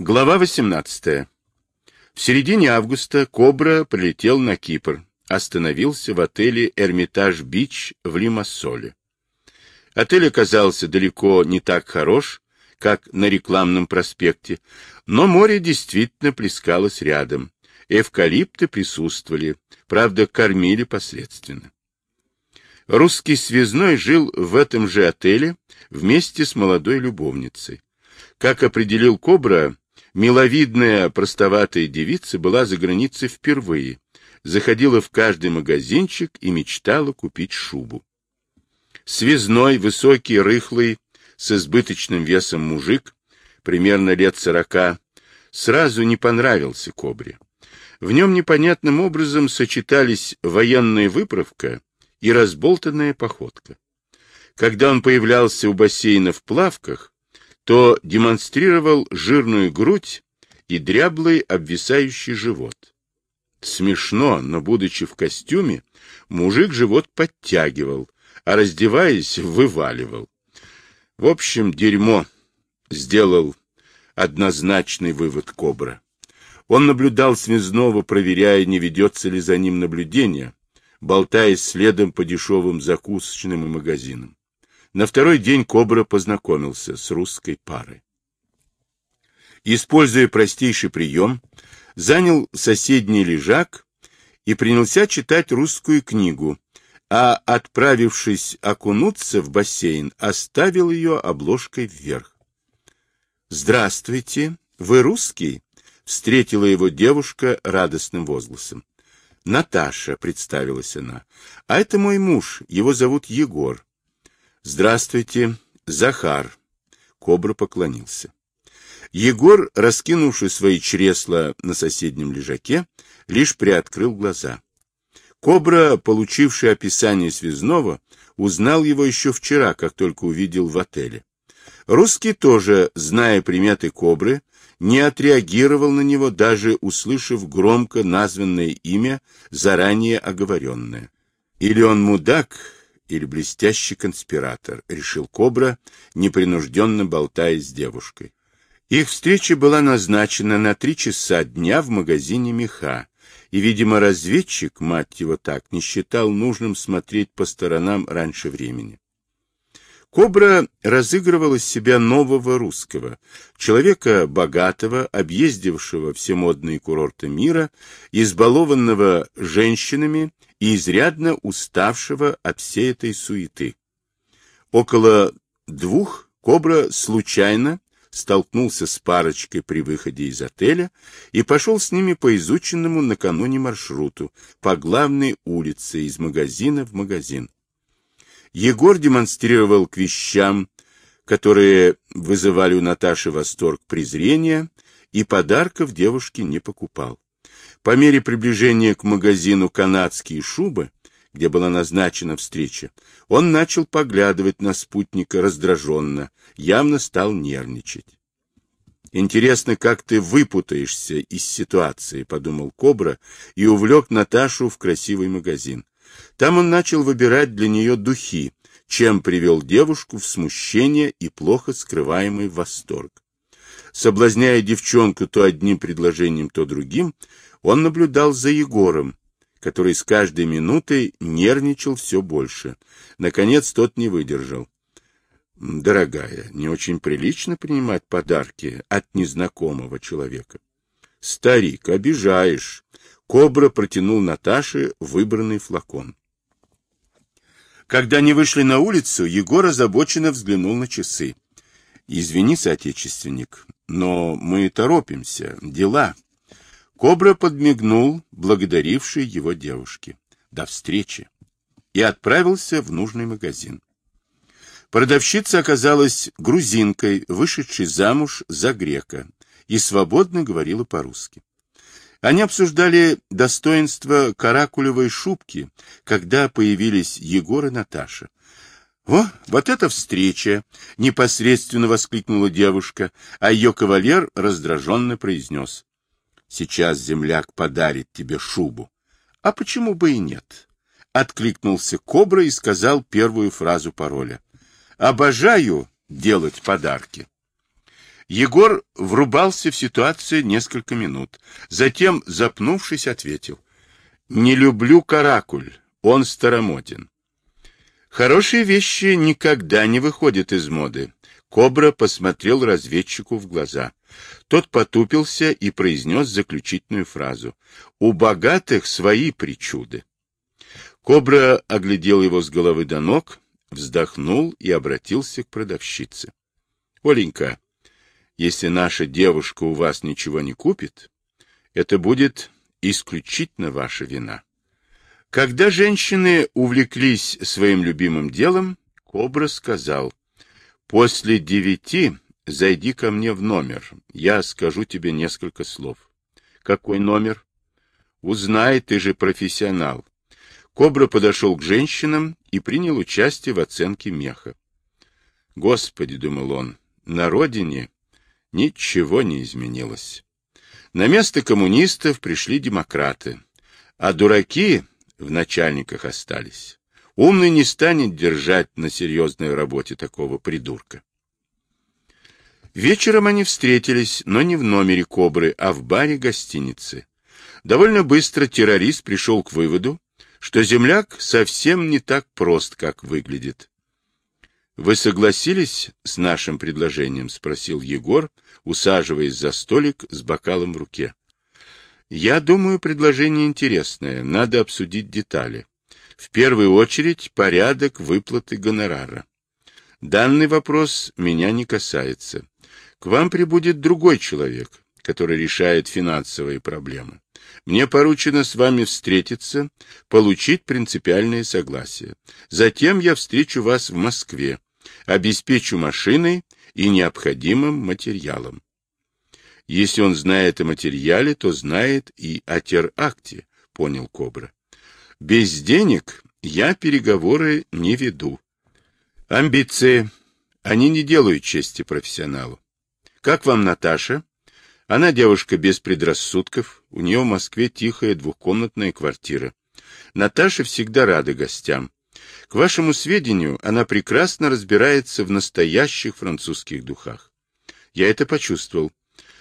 Глава 18. В середине августа Кобра прилетел на Кипр, остановился в отеле «Эрмитаж Бич» в Лимассоле. Отель оказался далеко не так хорош, как на рекламном проспекте, но море действительно плескалось рядом, эвкалипты присутствовали, правда, кормили посредственно. Русский связной жил в этом же отеле вместе с молодой любовницей. Как определил Кобра, Миловидная, простоватая девица была за границей впервые, заходила в каждый магазинчик и мечтала купить шубу. Связной, высокий, рыхлый, с избыточным весом мужик, примерно лет сорока, сразу не понравился Кобре. В нем непонятным образом сочетались военная выправка и разболтанная походка. Когда он появлялся у бассейна в плавках, то демонстрировал жирную грудь и дряблый обвисающий живот. Смешно, но, будучи в костюме, мужик живот подтягивал, а раздеваясь, вываливал. В общем, дерьмо, сделал однозначный вывод Кобра. Он наблюдал Связного, проверяя, не ведется ли за ним наблюдение, болтаясь следом по дешевым закусочным и магазинам. На второй день Кобра познакомился с русской парой. Используя простейший прием, занял соседний лежак и принялся читать русскую книгу, а, отправившись окунуться в бассейн, оставил ее обложкой вверх. «Здравствуйте, вы русский?» — встретила его девушка радостным возгласом. «Наташа», — представилась она, — «а это мой муж, его зовут Егор. Здравствуйте, Захар. Кобра поклонился. Егор, раскинувший свои чресла на соседнем лежаке, лишь приоткрыл глаза. Кобра, получивший описание связного, узнал его еще вчера, как только увидел в отеле. Русский тоже, зная приметы Кобры, не отреагировал на него, даже услышав громко названное имя, заранее оговоренное. Или он мудак, или блестящий конспиратор, решил Кобра, непринужденно болтая с девушкой. Их встреча была назначена на три часа дня в магазине меха, и, видимо, разведчик, мать его так, не считал нужным смотреть по сторонам раньше времени. Кобра разыгрывал из себя нового русского, человека богатого, объездившего все модные курорты мира, избалованного женщинами и изрядно уставшего от всей этой суеты. Около двух Кобра случайно столкнулся с парочкой при выходе из отеля и пошел с ними по изученному накануне маршруту по главной улице из магазина в магазин. Егор демонстрировал к вещам, которые вызывали у Наташи восторг презрения, и подарков девушке не покупал. По мере приближения к магазину «Канадские шубы», где была назначена встреча, он начал поглядывать на спутника раздраженно, явно стал нервничать. «Интересно, как ты выпутаешься из ситуации», — подумал Кобра и увлек Наташу в красивый магазин. Там он начал выбирать для нее духи, чем привел девушку в смущение и плохо скрываемый восторг. Соблазняя девчонку то одним предложением, то другим, он наблюдал за Егором, который с каждой минутой нервничал все больше. Наконец тот не выдержал. «Дорогая, не очень прилично принимать подарки от незнакомого человека». «Старик, обижаешь!» Кобра протянул Наташе выбранный флакон. Когда они вышли на улицу, Егор озабоченно взглянул на часы. «Извини, соотечественник, но мы торопимся. Дела». Кобра подмигнул, благодаривший его девушке. «До встречи!» и отправился в нужный магазин. Продавщица оказалась грузинкой, вышедшей замуж за грека, и свободно говорила по-русски. Они обсуждали достоинство каракулевой шубки, когда появились Егор и Наташа. «О, вот эта встреча!» — непосредственно воскликнула девушка, а ее кавалер раздраженно произнес. «Сейчас земляк подарит тебе шубу». «А почему бы и нет?» — откликнулся Кобра и сказал первую фразу пароля. «Обожаю делать подарки». Егор врубался в ситуацию несколько минут. Затем, запнувшись, ответил. «Не люблю каракуль, он старомоден». Хорошие вещи никогда не выходят из моды. Кобра посмотрел разведчику в глаза. Тот потупился и произнес заключительную фразу. «У богатых свои причуды». Кобра оглядел его с головы до ног, вздохнул и обратился к продавщице. — Оленька, если наша девушка у вас ничего не купит, это будет исключительно ваша вина. Когда женщины увлеклись своим любимым делом, Кобра сказал, «После девяти зайди ко мне в номер, я скажу тебе несколько слов». «Какой номер?» «Узнай, ты же профессионал». Кобра подошел к женщинам и принял участие в оценке меха. «Господи», — думал он, — «на родине Ничего не изменилось. На место коммунистов пришли демократы, а дураки в начальниках остались. Умный не станет держать на серьезной работе такого придурка. Вечером они встретились, но не в номере «Кобры», а в баре гостиницы. Довольно быстро террорист пришел к выводу, что земляк совсем не так прост, как выглядит. «Вы согласились с нашим предложением?» — спросил Егор, усаживаясь за столик с бокалом в руке. «Я думаю, предложение интересное. Надо обсудить детали. В первую очередь, порядок выплаты гонорара. Данный вопрос меня не касается. К вам прибудет другой человек, который решает финансовые проблемы. Мне поручено с вами встретиться, получить принципиальное согласие. Затем я встречу вас в Москве, обеспечу машиной и необходимым материалом. Если он знает о материале, то знает и о теракте, понял Кобра. Без денег я переговоры не веду. Амбиции. Они не делают чести профессионалу. Как вам Наташа? Она девушка без предрассудков, у нее в Москве тихая двухкомнатная квартира. Наташа всегда рада гостям. К вашему сведению, она прекрасно разбирается в настоящих французских духах. Я это почувствовал.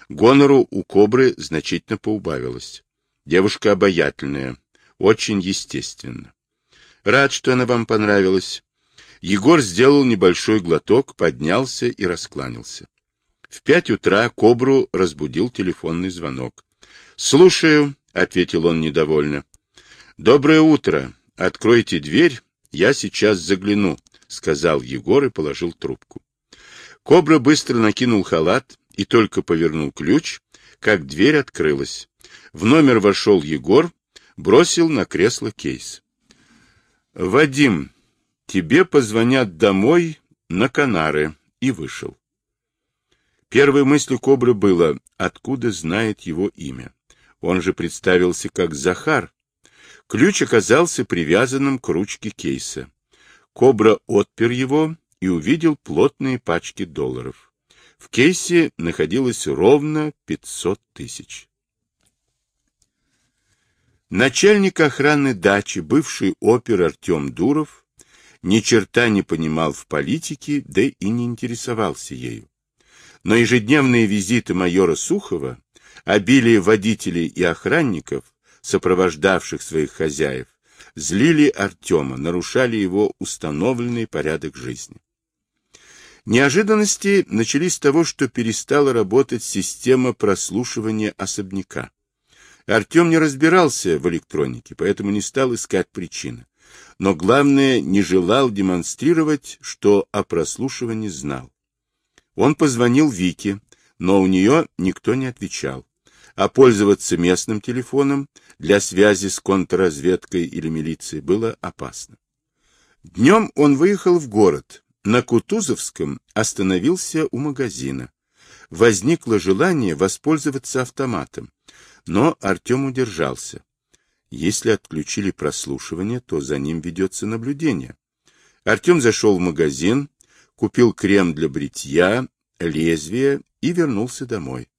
Гонору у кобры значительно поубавилось. Девушка обаятельная, очень естественно. Рад, что она вам понравилась. Егор сделал небольшой глоток, поднялся и раскланялся. В пять утра кобру разбудил телефонный звонок. «Слушаю», — ответил он недовольно. «Доброе утро. Откройте дверь, я сейчас загляну», — сказал Егор и положил трубку. Кобра быстро накинул халат и только повернул ключ, как дверь открылась. В номер вошел Егор, бросил на кресло кейс. «Вадим, тебе позвонят домой на Канары», и вышел. Первой мыслью Кобры было, откуда знает его имя. Он же представился как Захар. Ключ оказался привязанным к ручке кейса. Кобра отпер его и увидел плотные пачки долларов. В кейсе находилось ровно 500 тысяч. Начальник охраны дачи, бывший опер Артем Дуров, ни черта не понимал в политике, да и не интересовался ею но ежедневные визиты майора Сухова, обилие водителей и охранников, сопровождавших своих хозяев, злили Артема, нарушали его установленный порядок жизни. Неожиданности начались с того, что перестала работать система прослушивания особняка. Артем не разбирался в электронике, поэтому не стал искать причины. Но главное, не желал демонстрировать, что о прослушивании знал. Он позвонил Вике, но у нее никто не отвечал. А пользоваться местным телефоном для связи с контрразведкой или милицией было опасно. Днем он выехал в город. На Кутузовском остановился у магазина. Возникло желание воспользоваться автоматом, но Артем удержался. Если отключили прослушивание, то за ним ведется наблюдение. Артем зашел в магазин, купил крем для бритья, лезвие и вернулся домой.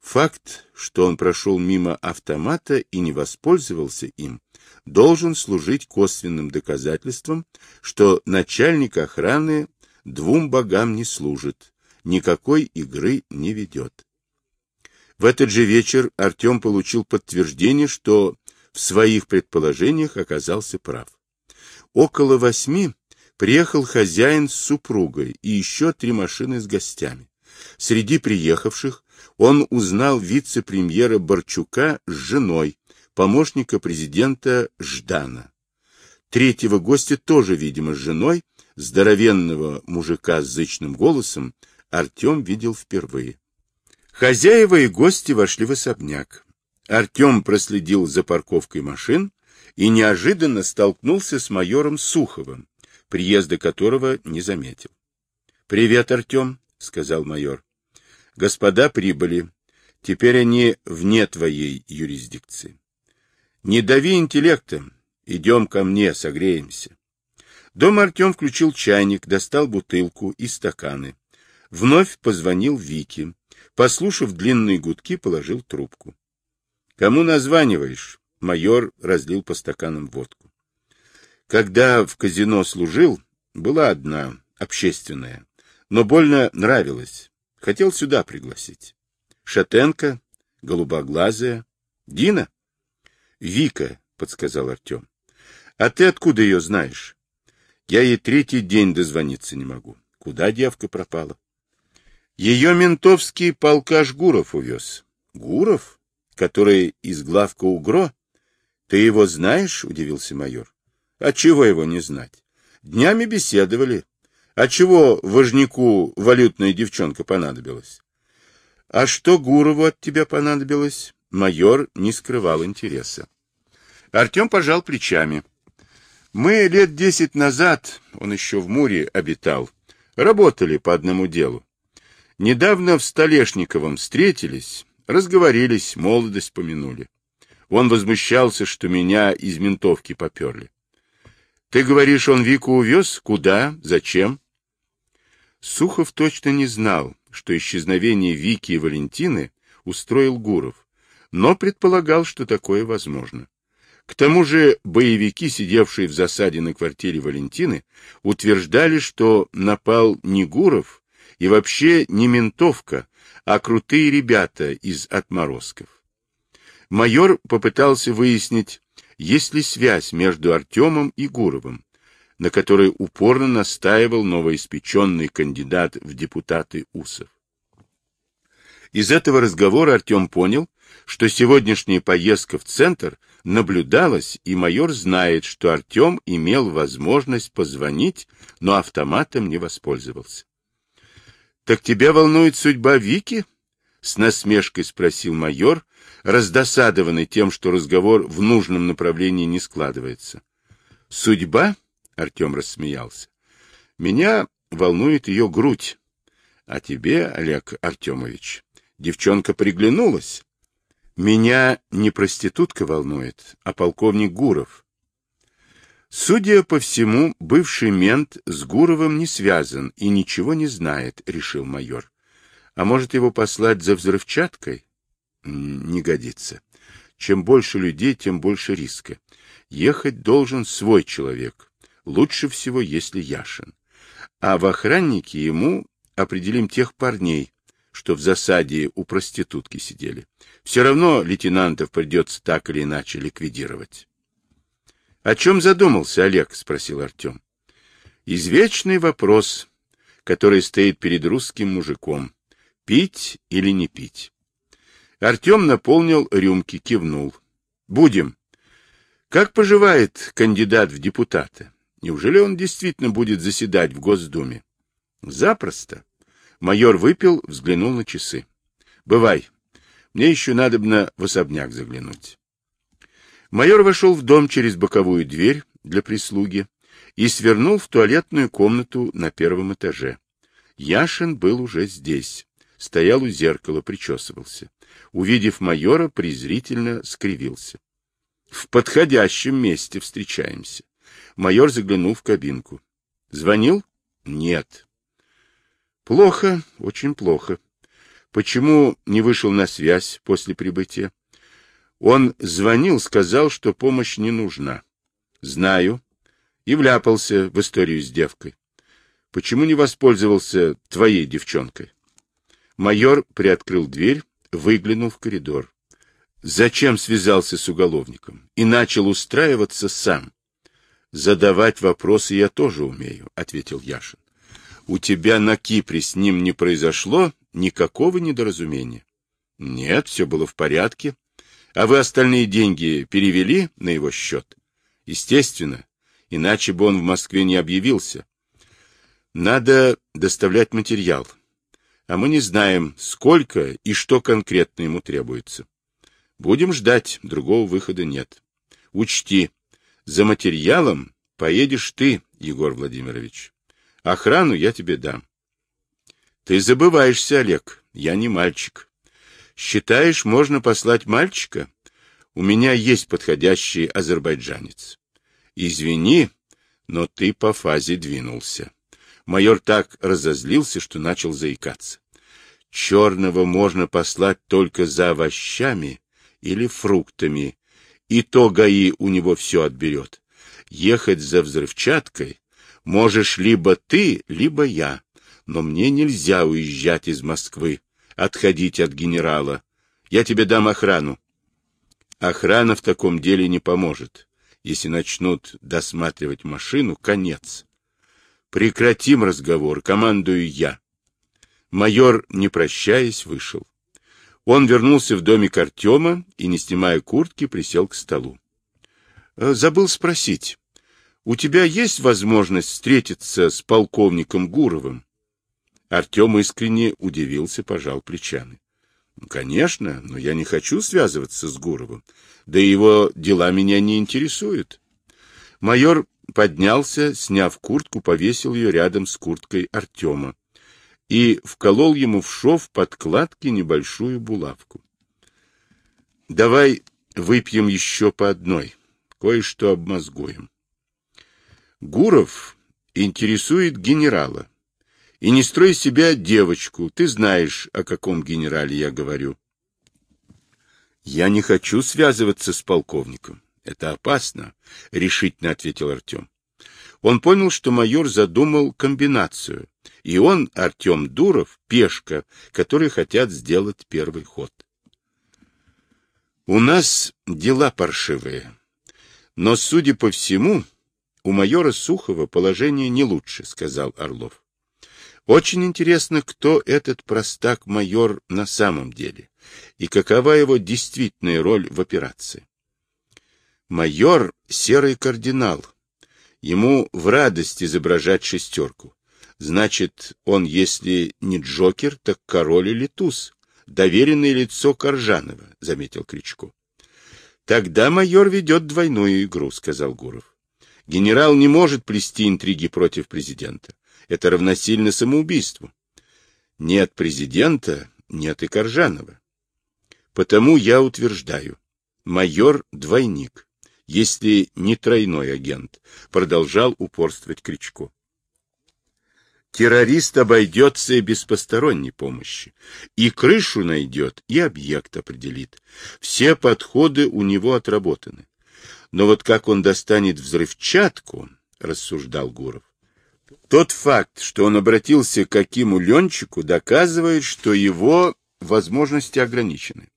Факт, что он прошел мимо автомата и не воспользовался им, должен служить косвенным доказательством, что начальник охраны двум богам не служит, никакой игры не ведет. В этот же вечер Артем получил подтверждение, что в своих предположениях оказался прав. Около восьми приехал хозяин с супругой и еще три машины с гостями. Среди приехавших он узнал вице-премьера Борчука с женой, помощника президента Ждана. Третьего гостя тоже, видимо, с женой, здоровенного мужика с зычным голосом, Артем видел впервые. Хозяева и гости вошли в особняк. Артем проследил за парковкой машин и неожиданно столкнулся с майором Суховым, приезда которого не заметил. — Привет, Артем, — сказал майор. — Господа прибыли. Теперь они вне твоей юрисдикции. Не дави интеллектом. Идем ко мне, согреемся. Дома Артем включил чайник, достал бутылку и стаканы. Вновь позвонил Вике. Послушав длинные гудки, положил трубку. — Кому названиваешь? Майор разлил по стаканам водку. Когда в казино служил, была одна, общественная, но больно нравилась. Хотел сюда пригласить. Шатенко, голубоглазая. Дина? Вика, подсказал Артем. А ты откуда ее знаешь? Я ей третий день дозвониться не могу. Куда девка пропала? Ее ментовский полкаш Гуров увез. Гуров? Который из главка УГРО? Ты его знаешь? — удивился майор. — А чего его не знать? Днями беседовали. А чего важнику валютная девчонка понадобилась? — А что Гурову от тебя понадобилось? Майор не скрывал интереса. Артем пожал плечами. Мы лет десять назад, он еще в Муре обитал, работали по одному делу. Недавно в Столешниковом встретились, разговорились, молодость помянули. Он возмущался, что меня из ментовки поперли. Ты говоришь, он Вику увез? Куда? Зачем? Сухов точно не знал, что исчезновение Вики и Валентины устроил Гуров, но предполагал, что такое возможно. К тому же боевики, сидевшие в засаде на квартире Валентины, утверждали, что напал не Гуров и вообще не ментовка, а крутые ребята из отморозков. Майор попытался выяснить, есть ли связь между Артемом и Гуровым, на которой упорно настаивал новоиспеченный кандидат в депутаты Усов. Из этого разговора Артем понял, что сегодняшняя поездка в центр наблюдалась, и майор знает, что Артем имел возможность позвонить, но автоматом не воспользовался. — Так тебя волнует судьба Вики? — с насмешкой спросил майор, раздосадованный тем, что разговор в нужном направлении не складывается. «Судьба?» — Артем рассмеялся. «Меня волнует ее грудь. А тебе, Олег Артемович, девчонка приглянулась. Меня не проститутка волнует, а полковник Гуров». Судя по всему, бывший мент с Гуровым не связан и ничего не знает, решил майор. А может его послать за взрывчаткой? Не годится. Чем больше людей, тем больше риска. Ехать должен свой человек. Лучше всего, если Яшин. А в охраннике ему определим тех парней, что в засаде у проститутки сидели. Все равно лейтенантов придется так или иначе ликвидировать. — О чем задумался Олег? — спросил Артем. — Извечный вопрос, который стоит перед русским мужиком. Пить или не пить? Артем наполнил рюмки, кивнул. Будем. Как поживает кандидат в депутаты? Неужели он действительно будет заседать в Госдуме? Запросто. Майор выпил, взглянул на часы. Бывай. Мне еще надобно в особняк заглянуть. Майор вошел в дом через боковую дверь для прислуги и свернул в туалетную комнату на первом этаже. Яшин был уже здесь. Стоял у зеркала, причесывался увидев майора, презрительно скривился. В подходящем месте встречаемся. Майор заглянул в кабинку. Звонил? Нет. Плохо, очень плохо. Почему не вышел на связь после прибытия? Он звонил, сказал, что помощь не нужна. Знаю. И вляпался в историю с девкой. Почему не воспользовался твоей девчонкой? Майор приоткрыл дверь, выглянул в коридор. Зачем связался с уголовником? И начал устраиваться сам. Задавать вопросы я тоже умею, ответил Яшин. У тебя на Кипре с ним не произошло никакого недоразумения? Нет, все было в порядке. А вы остальные деньги перевели на его счет? Естественно, иначе бы он в Москве не объявился. Надо доставлять материал, а мы не знаем, сколько и что конкретно ему требуется. Будем ждать, другого выхода нет. Учти, за материалом поедешь ты, Егор Владимирович. Охрану я тебе дам. Ты забываешься, Олег, я не мальчик. Считаешь, можно послать мальчика? У меня есть подходящий азербайджанец. Извини, но ты по фазе двинулся. Майор так разозлился, что начал заикаться. Черного можно послать только за овощами или фруктами, и то ГАИ у него все отберет. Ехать за взрывчаткой можешь либо ты, либо я, но мне нельзя уезжать из Москвы, отходить от генерала. Я тебе дам охрану. Охрана в таком деле не поможет. Если начнут досматривать машину, конец. Прекратим разговор, командую я. Майор, не прощаясь, вышел. Он вернулся в домик Артема и, не снимая куртки, присел к столу. «Э, забыл спросить, у тебя есть возможность встретиться с полковником Гуровым? Артем искренне удивился, пожал плечами. Конечно, но я не хочу связываться с Гуровым. Да его дела меня не интересуют. Майор поднялся, сняв куртку, повесил ее рядом с курткой Артема и вколол ему в шов подкладки небольшую булавку. — Давай выпьем еще по одной, кое-что обмозгуем. Гуров интересует генерала. И не строй себя девочку, ты знаешь, о каком генерале я говорю. Я не хочу связываться с полковником. Это опасно, — решительно ответил Артем. Он понял, что майор задумал комбинацию, и он, Артем Дуров, пешка, которые хотят сделать первый ход. У нас дела паршивые, но, судя по всему, у майора Сухова положение не лучше, — сказал Орлов. Очень интересно, кто этот простак-майор на самом деле и какова его действительная роль в операции. Майор — серый кардинал. Ему в радость изображать шестерку. Значит, он, если не Джокер, так король или туз. Доверенное лицо Коржанова, — заметил Кричко. Тогда майор ведет двойную игру, — сказал Гуров. Генерал не может плести интриги против президента. Это равносильно самоубийству. Нет президента, нет и Коржанова. Потому я утверждаю, майор — двойник если не тройной агент, продолжал упорствовать Кричко. Террорист обойдется и без посторонней помощи. И крышу найдет, и объект определит. Все подходы у него отработаны. Но вот как он достанет взрывчатку, рассуждал Гуров, тот факт, что он обратился к Акиму Ленчику, доказывает, что его возможности ограничены.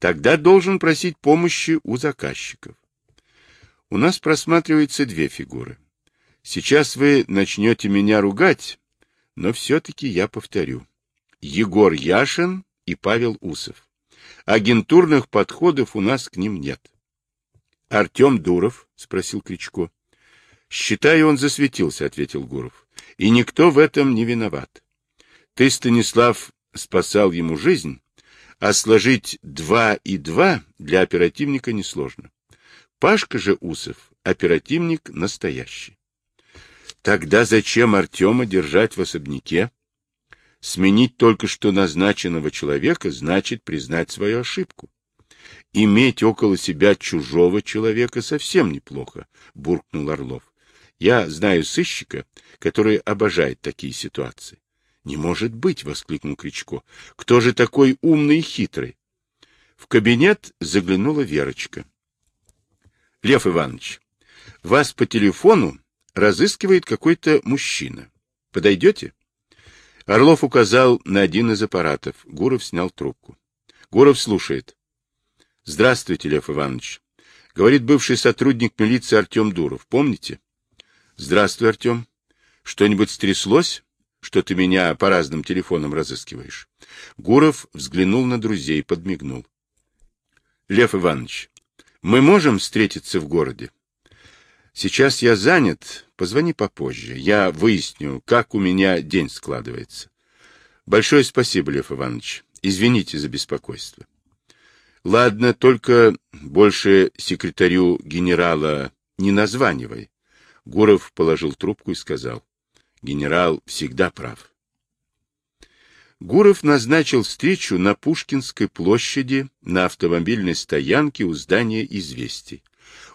Тогда должен просить помощи у заказчиков. У нас просматриваются две фигуры. Сейчас вы начнете меня ругать, но все-таки я повторю. Егор Яшин и Павел Усов. Агентурных подходов у нас к ним нет. — Артем Дуров? — спросил Кричко. — Считаю, он засветился, — ответил Гуров. — И никто в этом не виноват. Ты, Станислав, спасал ему жизнь, а сложить два и два для оперативника несложно. Пашка же Усов — оперативник настоящий. Тогда зачем Артема держать в особняке? Сменить только что назначенного человека значит признать свою ошибку. Иметь около себя чужого человека совсем неплохо, буркнул Орлов. Я знаю сыщика, который обожает такие ситуации. Не может быть, воскликнул Кричко. Кто же такой умный и хитрый? В кабинет заглянула Верочка. Лев Иванович, вас по телефону разыскивает какой-то мужчина. Подойдете? Орлов указал на один из аппаратов. Гуров снял трубку. Гуров слушает. Здравствуйте, Лев Иванович. Говорит бывший сотрудник милиции Артем Дуров. Помните? Здравствуй, Артем. Что-нибудь стряслось? Что ты меня по разным телефонам разыскиваешь? Гуров взглянул на друзей, подмигнул. Лев Иванович, мы можем встретиться в городе? Сейчас я занят, позвони попозже. Я выясню, как у меня день складывается. Большое спасибо, Лев Иванович. Извините за беспокойство. Ладно, только больше секретарю генерала не названивай. Гуров положил трубку и сказал. Генерал всегда прав. Гуров назначил встречу на Пушкинской площади на автомобильной стоянке у здания «Известий».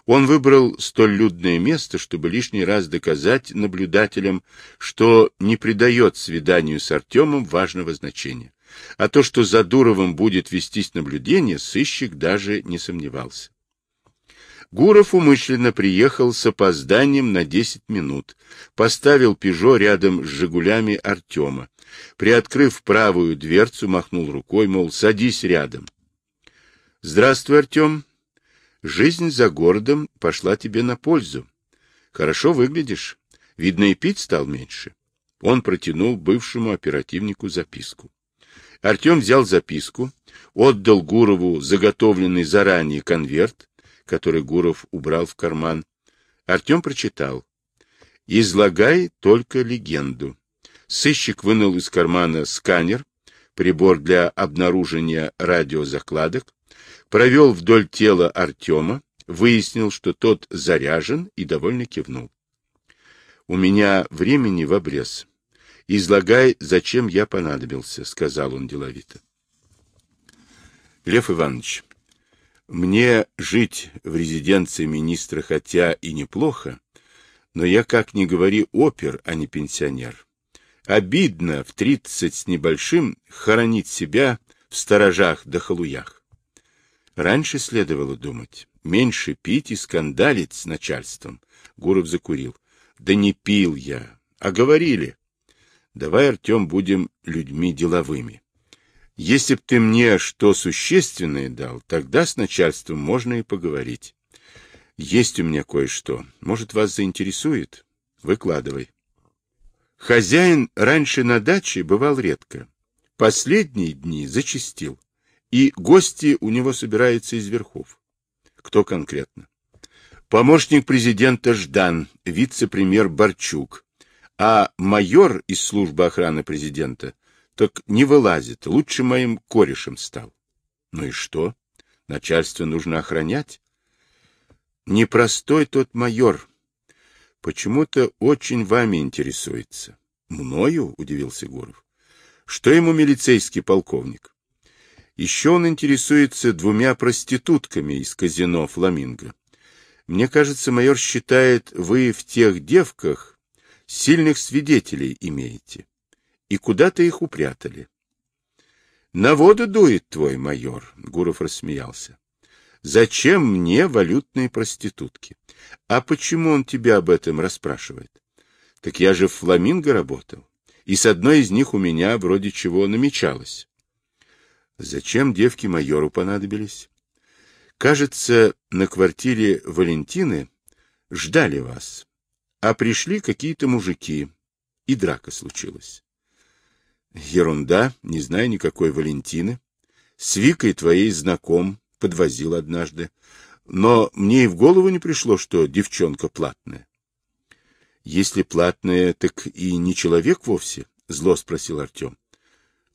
Он выбрал столь людное место, чтобы лишний раз доказать наблюдателям, что не придает свиданию с Артемом важного значения. А то, что за Дуровым будет вестись наблюдение, сыщик даже не сомневался. Гуров умышленно приехал с опозданием на 10 минут, поставил «Пежо» рядом с «Жигулями» Артема, приоткрыв правую дверцу, махнул рукой, мол, садись рядом. «Здравствуй, Артем. Жизнь за городом пошла тебе на пользу. Хорошо выглядишь. Видно, и пить стал меньше». Он протянул бывшему оперативнику записку. Артем взял записку, отдал Гурову заготовленный заранее конверт, который Гуров убрал в карман. Артем прочитал. «Излагай только легенду». Сыщик вынул из кармана сканер, прибор для обнаружения радиозакладок, провел вдоль тела Артема, выяснил, что тот заряжен и довольно кивнул. «У меня времени в обрез. Излагай, зачем я понадобился», — сказал он деловито. Лев Иванович, мне жить в резиденции министра хотя и неплохо, но я, как ни говори, опер, а не пенсионер. Обидно в тридцать с небольшим хоронить себя в сторожах да халуях. Раньше следовало думать, меньше пить и скандалить с начальством. Гуров закурил. Да не пил я, а говорили. Давай, Артем, будем людьми деловыми. Если б ты мне что существенное дал, тогда с начальством можно и поговорить. Есть у меня кое-что. Может, вас заинтересует? Выкладывай. Хозяин раньше на даче бывал редко. Последние дни зачастил. И гости у него собираются из верхов. Кто конкретно? Помощник президента Ждан, вице-премьер Борчук, а майор из службы охраны президента так не вылазит, лучше моим корешем стал. Ну и что? Начальство нужно охранять? Непростой тот майор. Почему-то очень вами интересуется. Мною? — удивился Гуров. Что ему милицейский полковник? Еще он интересуется двумя проститутками из казино «Фламинго». Мне кажется, майор считает, вы в тех девках сильных свидетелей имеете и куда-то их упрятали. — На воду дует твой майор, — Гуров рассмеялся. — Зачем мне валютные проститутки? А почему он тебя об этом расспрашивает? Так я же в Фламинго работал, и с одной из них у меня вроде чего намечалось. Зачем девки майору понадобились? Кажется, на квартире Валентины ждали вас, а пришли какие-то мужики, и драка случилась. Ерунда, не знаю никакой Валентины. С Викой твоей знаком, подвозил однажды. Но мне и в голову не пришло, что девчонка платная. Если платная, так и не человек вовсе, зло спросил Артем.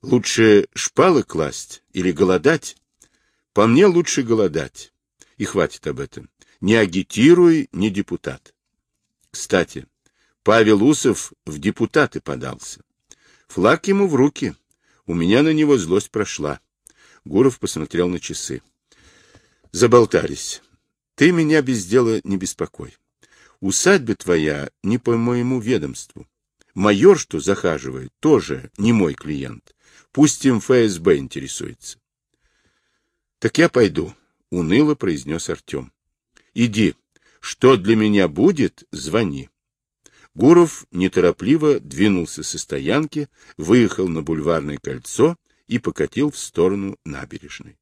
Лучше шпалы класть или голодать? По мне лучше голодать. И хватит об этом. Не агитируй, не депутат. Кстати, Павел Усов в депутаты подался. Флаг ему в руки. У меня на него злость прошла. Гуров посмотрел на часы. Заболтались. Ты меня без дела не беспокой. Усадьба твоя не по моему ведомству. Майор, что захаживает, тоже не мой клиент. Пусть им ФСБ интересуется. — Так я пойду, — уныло произнес Артем. — Иди. Что для меня будет, звони. Гуров неторопливо двинулся со стоянки, выехал на бульварное кольцо и покатил в сторону набережной.